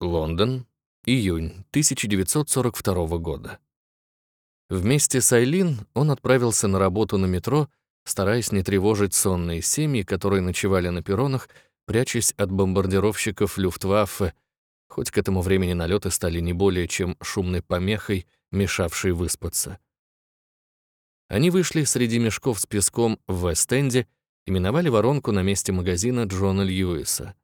Лондон, июнь 1942 года. Вместе с Айлин он отправился на работу на метро, стараясь не тревожить сонные семьи, которые ночевали на перронах, прячась от бомбардировщиков Люфтваффе, хоть к этому времени налеты стали не более чем шумной помехой, мешавшей выспаться. Они вышли среди мешков с песком в Вест-Энде и миновали воронку на месте магазина Джона Льюиса.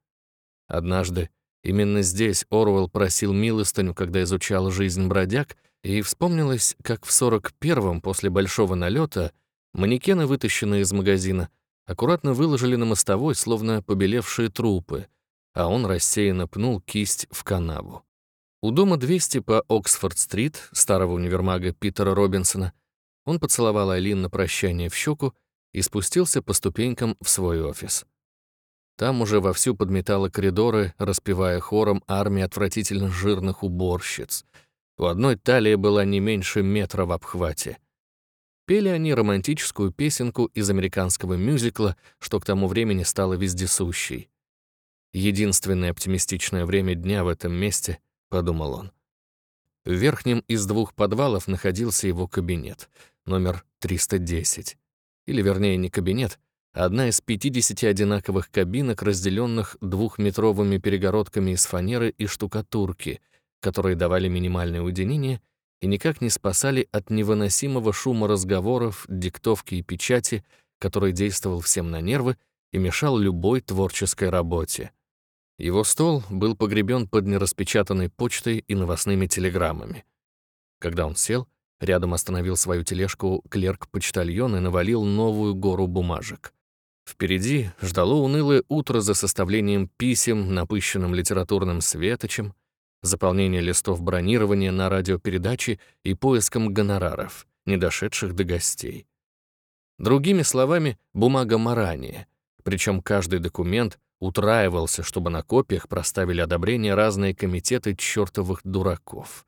Однажды именно здесь Орвелл просил милостыню, когда изучал жизнь бродяг, и вспомнилось, как в 41-м после большого налета манекены, вытащенные из магазина, аккуратно выложили на мостовой, словно побелевшие трупы, а он рассеянно пнул кисть в канаву. У дома 200 по Оксфорд-стрит, старого универмага Питера Робинсона, он поцеловал Айлин на прощание в щеку и спустился по ступенькам в свой офис. Там уже вовсю подметала коридоры, распевая хором армии отвратительно жирных уборщиц. У одной талии была не меньше метра в обхвате. Пели они романтическую песенку из американского мюзикла, что к тому времени стало вездесущей. «Единственное оптимистичное время дня в этом месте», — подумал он. В верхнем из двух подвалов находился его кабинет, номер 310. Или, вернее, не кабинет, одна из 50 одинаковых кабинок, разделенных двухметровыми перегородками из фанеры и штукатурки, которые давали минимальное уединение и никак не спасали от невыносимого шума разговоров, диктовки и печати, который действовал всем на нервы и мешал любой творческой работе. Его стол был погребен под нераспечатанной почтой и новостными телеграммами. Когда он сел, рядом остановил свою тележку клерк-почтальон и навалил новую гору бумажек. Впереди ждало унылое утро за составлением писем, напыщенным литературным светочем, заполнение листов бронирования на радиопередачи и поиском гонораров, не дошедших до гостей. Другими словами, бумага марания, причем каждый документ утраивался, чтобы на копиях проставили одобрение разные комитеты чертовых дураков.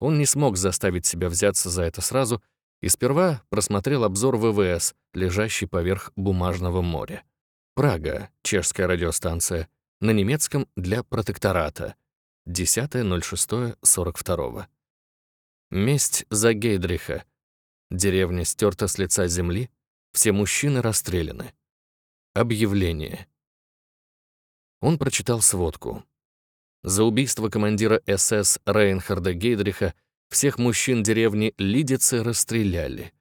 Он не смог заставить себя взяться за это сразу и сперва просмотрел обзор ВВС, лежащий поверх бумажного моря. Прага, чешская радиостанция, на немецком для протектората, 10.06.42. Месть за Гейдриха. Деревня стерта с лица земли, все мужчины расстреляны. Объявление. Он прочитал сводку. За убийство командира СС Рейнхарда Гейдриха всех мужчин деревни Лидицы расстреляли.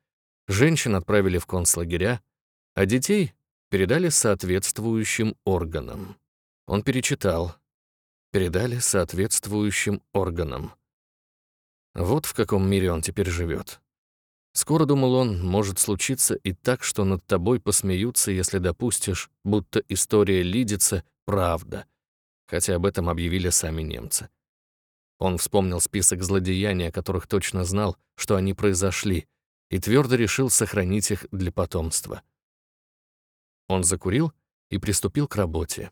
Женщин отправили в концлагеря, а детей передали соответствующим органам. Он перечитал. Передали соответствующим органам. Вот в каком мире он теперь живет. Скоро, думал он, может случиться и так, что над тобой посмеются, если допустишь, будто история Лидицы правда, хотя об этом объявили сами немцы. Он вспомнил список злодеяний, о которых точно знал, что они произошли, и твердо решил сохранить их для потомства. Он закурил и приступил к работе.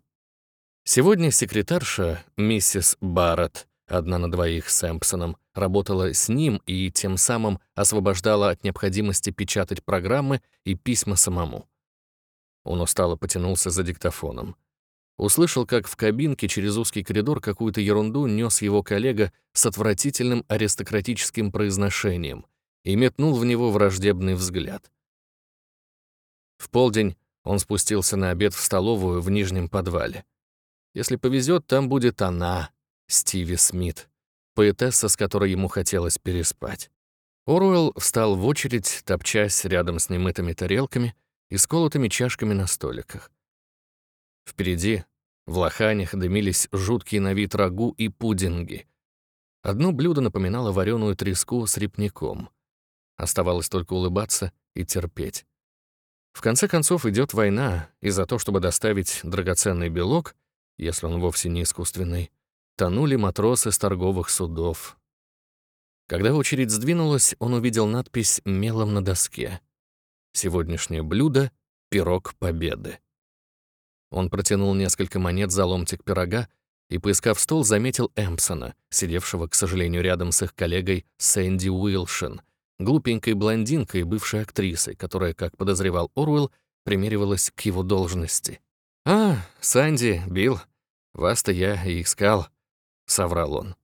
Сегодня секретарша, миссис Барретт, одна на двоих с Эмпсоном, работала с ним и тем самым освобождала от необходимости печатать программы и письма самому. Он устало потянулся за диктофоном. Услышал, как в кабинке через узкий коридор какую-то ерунду нес его коллега с отвратительным аристократическим произношением и метнул в него враждебный взгляд. В полдень он спустился на обед в столовую в нижнем подвале. Если повезет, там будет она, Стиви Смит, поэтесса, с которой ему хотелось переспать. Оруэлл встал в очередь, топчась рядом с немытыми тарелками и сколотыми чашками на столиках. Впереди, в лоханях, дымились жуткие на вид рагу и пудинги. Одно блюдо напоминало вареную треску с репняком. Оставалось только улыбаться и терпеть. В конце концов идет война, и за то, чтобы доставить драгоценный белок, если он вовсе не искусственный, тонули матросы с торговых судов. Когда очередь сдвинулась, он увидел надпись мелом на доске. «Сегодняшнее блюдо — пирог победы». Он протянул несколько монет за ломтик пирога и, поискав стол, заметил Эмпсона, сидевшего, к сожалению, рядом с их коллегой Сэнди Уилшин, глупенькой блондинкой, бывшей актрисой, которая, как подозревал Оруэлл, примеривалась к его должности. «А, Санди, Билл, вас-то я и искал», — соврал он.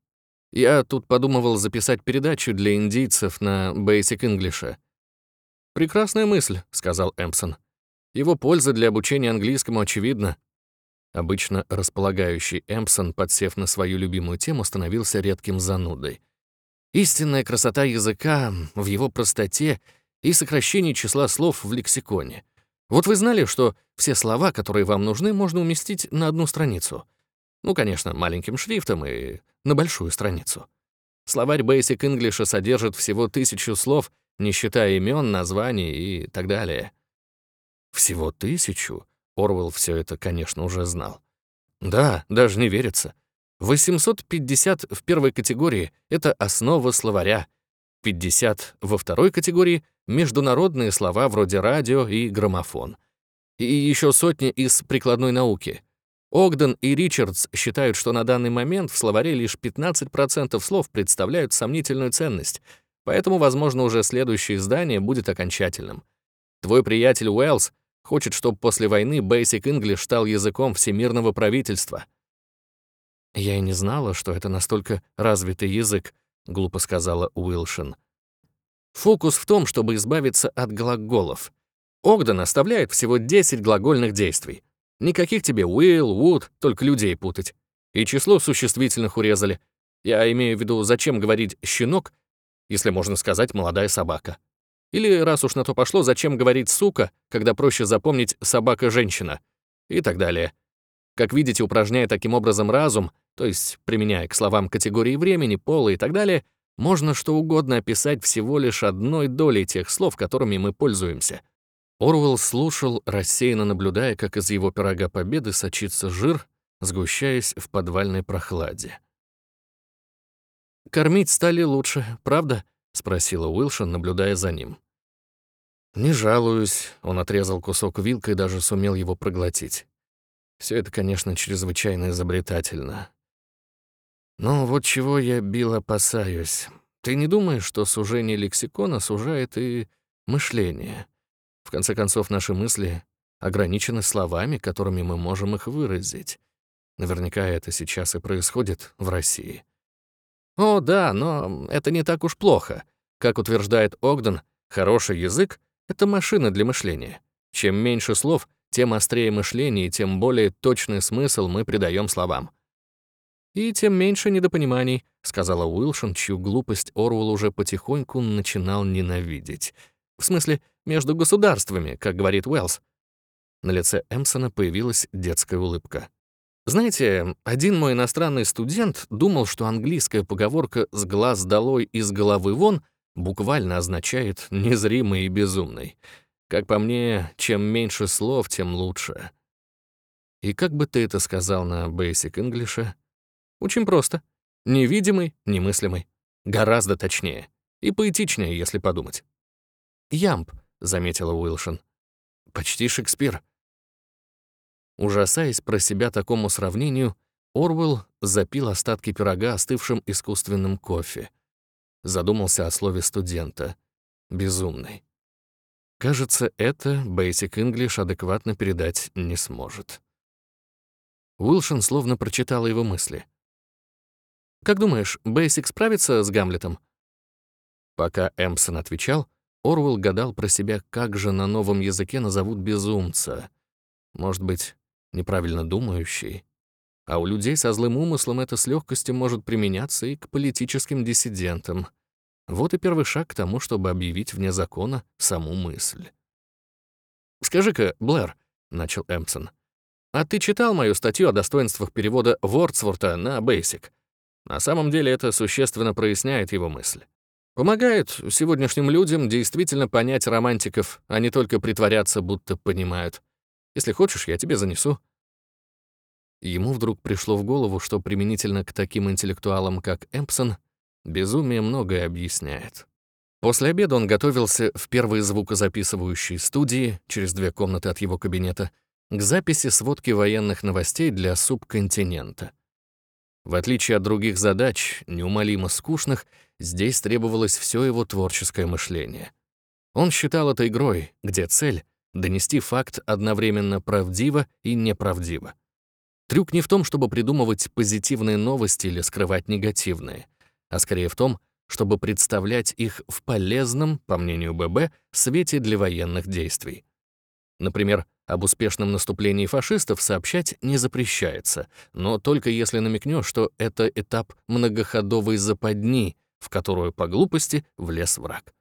«Я тут подумывал записать передачу для индийцев на Basic English». «Прекрасная мысль», — сказал Эмпсон. «Его польза для обучения английскому очевидна». Обычно располагающий Эмпсон, подсев на свою любимую тему, становился редким занудой. Истинная красота языка в его простоте и сокращении числа слов в лексиконе. Вот вы знали, что все слова, которые вам нужны, можно уместить на одну страницу? Ну, конечно, маленьким шрифтом и на большую страницу. Словарь Basic English содержит всего тысячу слов, не считая имен, названий и так далее. Всего тысячу? Орвел все это, конечно, уже знал. Да, даже не верится. 850 в первой категории — это основа словаря. 50 во второй категории — международные слова вроде радио и граммофон. И еще сотни из прикладной науки. Огден и Ричардс считают, что на данный момент в словаре лишь 15% слов представляют сомнительную ценность, поэтому, возможно, уже следующее издание будет окончательным. Твой приятель Уэллс хочет, чтобы после войны Basic English стал языком всемирного правительства — «Я и не знала, что это настолько развитый язык», — глупо сказала Уилшин. «Фокус в том, чтобы избавиться от глаголов. Огден оставляет всего 10 глагольных действий. Никаких тебе will, would, только людей путать. И число существительных урезали. Я имею в виду, зачем говорить «щенок», если можно сказать «молодая собака». Или, раз уж на то пошло, зачем говорить «сука», когда проще запомнить «собака-женщина» и так далее. Как видите, упражняя таким образом разум, то есть применяя к словам категории времени, пола и так далее, можно что угодно описать всего лишь одной долей тех слов, которыми мы пользуемся. Орвелл слушал, рассеянно наблюдая, как из его пирога победы сочится жир, сгущаясь в подвальной прохладе. «Кормить стали лучше, правда?» — спросила Уилшин, наблюдая за ним. «Не жалуюсь», — он отрезал кусок вилкой и даже сумел его проглотить. Все это, конечно, чрезвычайно изобретательно. Но вот чего я, Билл, опасаюсь. Ты не думаешь, что сужение лексикона сужает и мышление? В конце концов, наши мысли ограничены словами, которыми мы можем их выразить. Наверняка это сейчас и происходит в России. О, да, но это не так уж плохо. Как утверждает Огден, хороший язык — это машина для мышления. Чем меньше слов, тем острее мышление и тем более точный смысл мы придаем словам. «И тем меньше недопониманий», — сказала Уилшин, чью глупость Орвелл уже потихоньку начинал ненавидеть. «В смысле, между государствами, как говорит Уэллс». На лице Эмсона появилась детская улыбка. Знаете, один мой иностранный студент думал, что английская поговорка «с глаз долой и с головы вон» буквально означает «незримый и безумный». Как по мне, чем меньше слов, тем лучше. И как бы ты это сказал на Basic English? Очень просто. Невидимый, немыслимый. Гораздо точнее. И поэтичнее, если подумать. «Ямб», — заметила Уилшин. «Почти Шекспир». Ужасаясь про себя такому сравнению, Орвелл запил остатки пирога остывшим искусственным кофе. Задумался о слове студента. Безумный. Кажется, это Basic English адекватно передать не сможет. Уилшин словно прочитала его мысли. «Как думаешь, Basic справится с Гамлетом?» Пока Эмпсон отвечал, Орвелл гадал про себя, как же на новом языке назовут безумца. Может быть, неправильно думающий. А у людей со злым умыслом это с легкостью может применяться и к политическим диссидентам — вот и первый шаг к тому, чтобы объявить вне закона саму мысль. «Скажи-ка, Блэр», — начал Эмпсон, «а ты читал мою статью о достоинствах перевода Вордсворта на Basic? На самом деле это существенно проясняет его мысль. Помогает сегодняшним людям действительно понять романтиков, а не только притворяться, будто понимают. Если хочешь, я тебе занесу». Ему вдруг пришло в голову, что применительно к таким интеллектуалам, как Эмпсон, Безумие многое объясняет. После обеда он готовился в первой звукозаписывающей студии, через две комнаты от его кабинета, к записи сводки военных новостей для субконтинента. В отличие от других задач, неумолимо скучных, здесь требовалось все его творческое мышление. Он считал это игрой, где цель — донести факт одновременно правдиво и неправдиво. Трюк не в том, чтобы придумывать позитивные новости или скрывать негативные, а скорее в том, чтобы представлять их в полезном, по мнению ББ, свете для военных действий. Например, об успешном наступлении фашистов сообщать не запрещается, но только если намекнешь, что это этап многоходовой западни, в которую по глупости влез враг.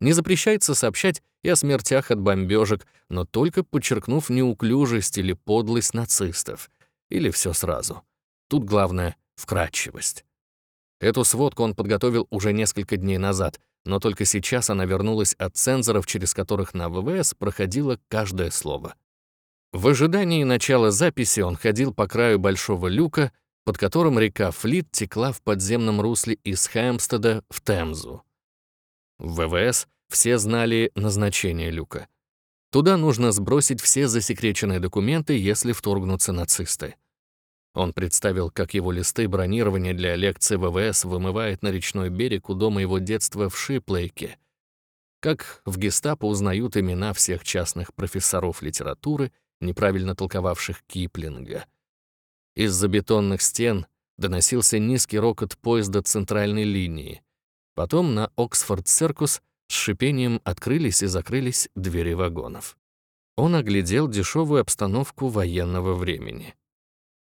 Не запрещается сообщать и о смертях от бомбежек, но только подчеркнув неуклюжесть или подлость нацистов. Или все сразу. Тут главное — вкратчивость. Эту сводку он подготовил уже несколько дней назад, но только сейчас она вернулась от цензоров, через которых на ВВС проходило каждое слово. В ожидании начала записи он ходил по краю большого люка, под которым река Флит текла в подземном русле из Хэмстеда в Темзу. В ВВС все знали назначение люка. Туда нужно сбросить все засекреченные документы, если вторгнутся нацисты. Он представил, как его листы бронирования для лекции ВВС вымывает на речной берег у дома его детства в Шиплейке. Как в гестапо узнают имена всех частных профессоров литературы, неправильно толковавших Киплинга. Из-за бетонных стен доносился низкий рокот поезда центральной линии. Потом на Оксфорд-Серкус с шипением открылись и закрылись двери вагонов. Он оглядел дешевую обстановку военного времени.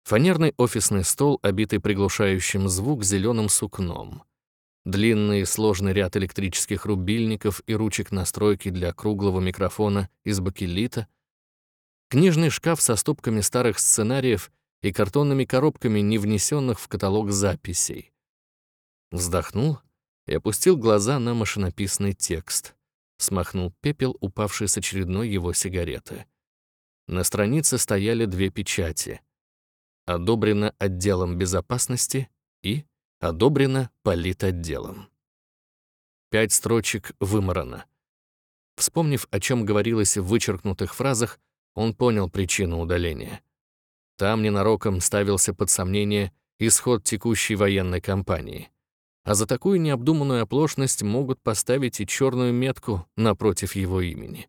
Фанерный офисный стол, обитый приглушающим звук зеленым сукном. Длинный сложный ряд электрических рубильников и ручек настройки для круглого микрофона из бакелита. Книжный шкаф со стопками старых сценариев и картонными коробками, не внесенных в каталог записей. Вздохнул и опустил глаза на машинописный текст. Смахнул пепел, упавший с очередной его сигареты. На странице стояли две печати — одобрено отделом безопасности и одобрено политотделом. Пять строчек выморано. Вспомнив, о чем говорилось в вычеркнутых фразах, он понял причину удаления. Там ненароком ставился под сомнение исход текущей военной кампании. А за такую необдуманную оплошность могут поставить и черную метку напротив его имени.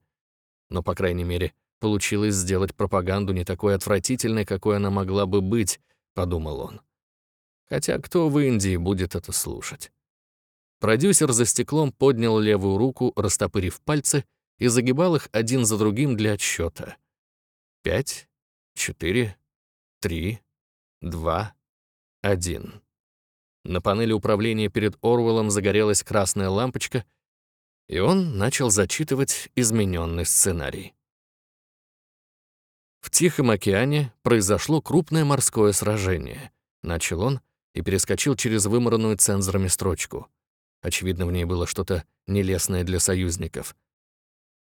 Но, по крайней мере, Получилось сделать пропаганду не такой отвратительной, какой она могла бы быть, подумал он. Хотя кто в Индии будет это слушать? Продюсер за стеклом поднял левую руку, растопырив пальцы, и загибал их один за другим для отсчета. Пять, четыре, три, два, один. На панели управления перед Орвеллом загорелась красная лампочка, и он начал зачитывать измененный сценарий. В Тихом океане произошло крупное морское сражение. Начал он и перескочил через выморанную цензорами строчку. Очевидно, в ней было что-то нелестное для союзников.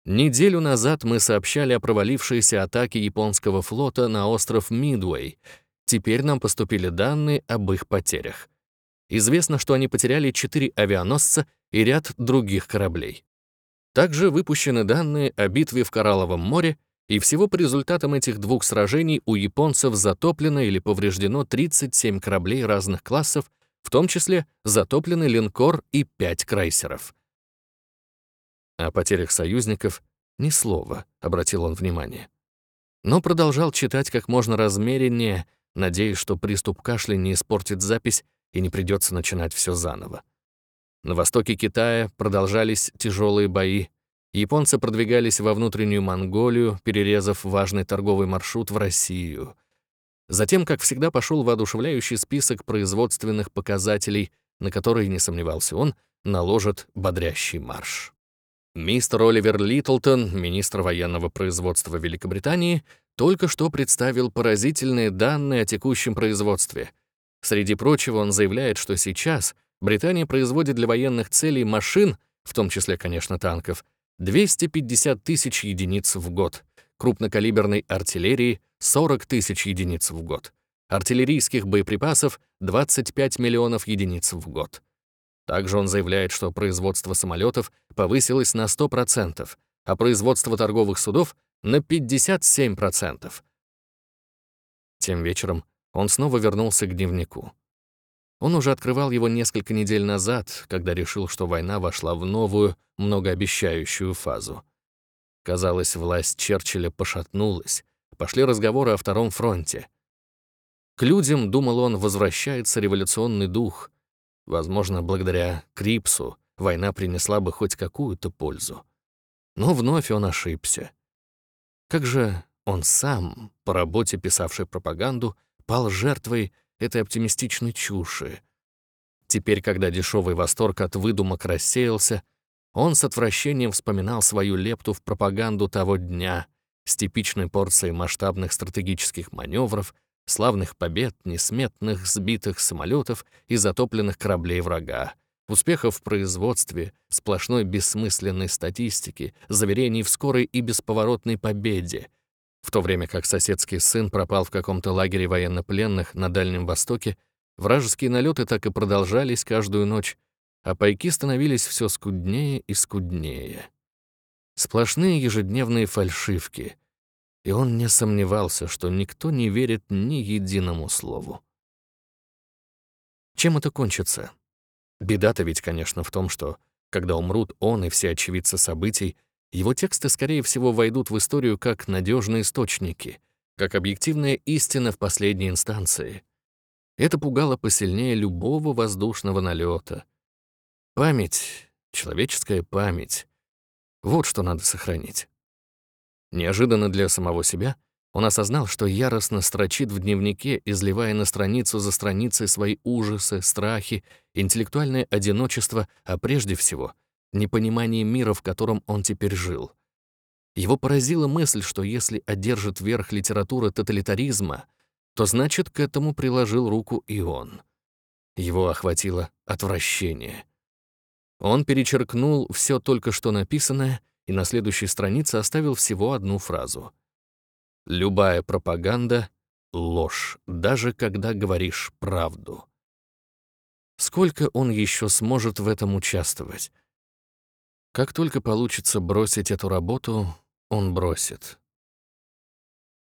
Неделю назад мы сообщали о провалившейся атаке японского флота на остров Мидуэй. Теперь нам поступили данные об их потерях. Известно, что они потеряли четыре авианосца и ряд других кораблей. Также выпущены данные о битве в Коралловом море и всего по результатам этих двух сражений у японцев затоплено или повреждено 37 кораблей разных классов, в том числе затоплены линкор и 5 крейсеров. О потерях союзников ни слова, обратил он внимание. Но продолжал читать как можно размереннее, надеясь, что приступ кашля не испортит запись и не придется начинать все заново. На востоке Китая продолжались тяжелые бои, Японцы продвигались во внутреннюю Монголию, перерезав важный торговый маршрут в Россию. Затем, как всегда, пошел воодушевляющий список производственных показателей, на которые, не сомневался он, наложат бодрящий марш. Мистер Оливер Литлтон, министр военного производства Великобритании, только что представил поразительные данные о текущем производстве. Среди прочего, он заявляет, что сейчас Британия производит для военных целей машин, в том числе, конечно, танков, 250 тысяч единиц в год, крупнокалиберной артиллерии 40 тысяч единиц в год, артиллерийских боеприпасов 25 миллионов единиц в год. Также он заявляет, что производство самолетов повысилось на 100%, а производство торговых судов — на 57%. Тем вечером он снова вернулся к дневнику. Он уже открывал его несколько недель назад, когда решил, что война вошла в новую, многообещающую фазу. Казалось, власть Черчилля пошатнулась, пошли разговоры о Втором фронте. К людям, думал он, возвращается революционный дух. Возможно, благодаря Крипсу война принесла бы хоть какую-то пользу. Но вновь он ошибся. Как же он сам, по работе писавший пропаганду, пал жертвой этой оптимистичной чуши. Теперь, когда дешевый восторг от выдумок рассеялся, он с отвращением вспоминал свою лепту в пропаганду того дня с типичной порцией масштабных стратегических маневров, славных побед, несметных сбитых самолетов и затопленных кораблей врага, успехов в производстве, сплошной бессмысленной статистики, заверений в скорой и бесповоротной победе, в то время как соседский сын пропал в каком-то лагере военнопленных на Дальнем Востоке, вражеские налеты так и продолжались каждую ночь, а пайки становились все скуднее и скуднее. Сплошные ежедневные фальшивки, и он не сомневался, что никто не верит ни единому слову. Чем это кончится? Беда-то ведь, конечно, в том, что, когда умрут он и все очевидцы событий, его тексты, скорее всего, войдут в историю как надежные источники, как объективная истина в последней инстанции. Это пугало посильнее любого воздушного налета. Память, человеческая память — вот что надо сохранить. Неожиданно для самого себя он осознал, что яростно строчит в дневнике, изливая на страницу за страницей свои ужасы, страхи, интеллектуальное одиночество, а прежде всего — непонимание мира, в котором он теперь жил. Его поразила мысль, что если одержит верх литература тоталитаризма, то значит, к этому приложил руку и он. Его охватило отвращение. Он перечеркнул все только что написанное и на следующей странице оставил всего одну фразу. «Любая пропаганда — ложь, даже когда говоришь правду». Сколько он еще сможет в этом участвовать? Как только получится бросить эту работу, он бросит.